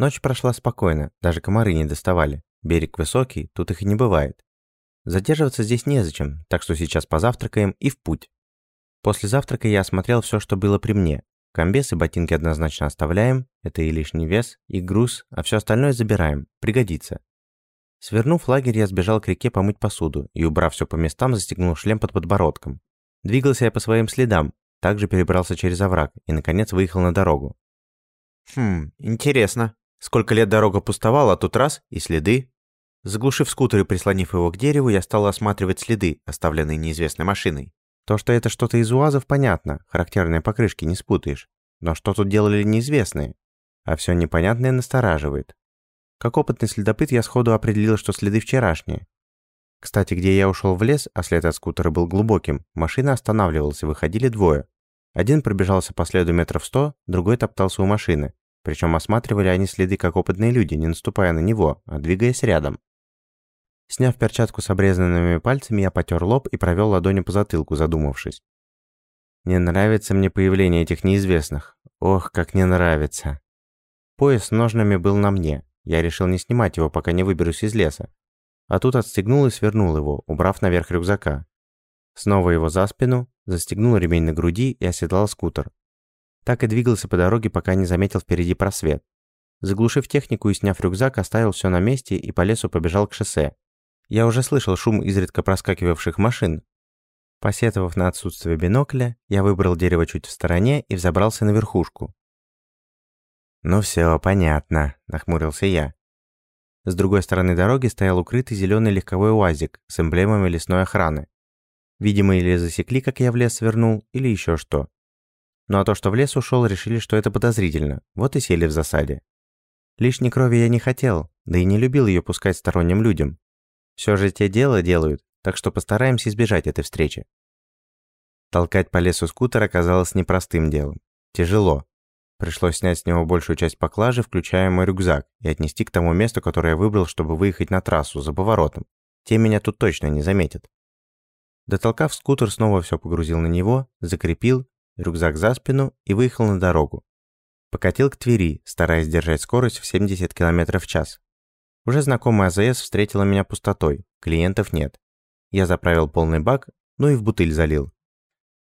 Ночь прошла спокойно, даже комары не доставали. Берег высокий, тут их и не бывает. Задерживаться здесь незачем, так что сейчас позавтракаем и в путь. После завтрака я осмотрел все, что было при мне. Комбес и ботинки однозначно оставляем, это и лишний вес, и груз, а все остальное забираем, пригодится. Свернув лагерь, я сбежал к реке помыть посуду и, убрав все по местам, застегнул шлем под подбородком. Двигался я по своим следам, также перебрался через овраг и, наконец, выехал на дорогу. Хм, интересно. Сколько лет дорога пустовала, а тут раз и следы. Заглушив скутер и прислонив его к дереву, я стал осматривать следы, оставленные неизвестной машиной. То, что это что-то из УАЗов, понятно, характерные покрышки не спутаешь. Но что тут делали неизвестные? А все непонятное настораживает. Как опытный следопыт я сходу определил, что следы вчерашние. Кстати, где я ушел в лес, а след от скутера был глубоким, машина останавливалась и выходили двое. Один пробежался по следу метров сто, другой топтался у машины. Причем осматривали они следы как опытные люди, не наступая на него, а двигаясь рядом. Сняв перчатку с обрезанными пальцами, я потер лоб и провел ладонью по затылку, задумавшись. Не нравится мне появление этих неизвестных. Ох, как не нравится. Пояс с ножнами был на мне. Я решил не снимать его, пока не выберусь из леса. А тут отстегнул и свернул его, убрав наверх рюкзака. Снова его за спину, застегнул ремень на груди и оседлал скутер. Так и двигался по дороге, пока не заметил впереди просвет. Заглушив технику и сняв рюкзак, оставил все на месте и по лесу побежал к шоссе. Я уже слышал шум изредка проскакивавших машин. Посетовав на отсутствие бинокля, я выбрал дерево чуть в стороне и взобрался на верхушку. «Ну все, понятно», – нахмурился я. С другой стороны дороги стоял укрытый зеленый легковой УАЗик с эмблемами лесной охраны. Видимо, или засекли, как я в лес свернул, или еще что. Ну а то, что в лес ушел, решили, что это подозрительно, вот и сели в засаде. Лишней крови я не хотел, да и не любил ее пускать сторонним людям. Все же те дело делают, так что постараемся избежать этой встречи. Толкать по лесу скутер оказалось непростым делом. Тяжело. Пришлось снять с него большую часть поклажи, включая мой рюкзак, и отнести к тому месту, которое я выбрал, чтобы выехать на трассу за поворотом. Те меня тут точно не заметят. Дотолкав скутер, снова все погрузил на него, закрепил, рюкзак за спину и выехал на дорогу. Покатил к Твери, стараясь держать скорость в 70 км в час. Уже знакомая АЗС встретила меня пустотой, клиентов нет. Я заправил полный бак, ну и в бутыль залил.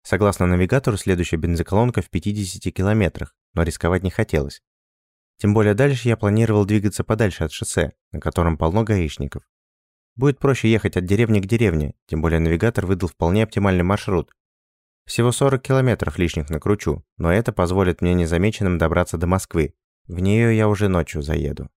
Согласно навигатору, следующая бензоколонка в 50 километрах, но рисковать не хотелось. Тем более дальше я планировал двигаться подальше от шоссе, на котором полно гаишников. Будет проще ехать от деревни к деревне, тем более навигатор выдал вполне оптимальный маршрут. Всего 40 километров лишних накручу, но это позволит мне незамеченным добраться до Москвы. В нее я уже ночью заеду.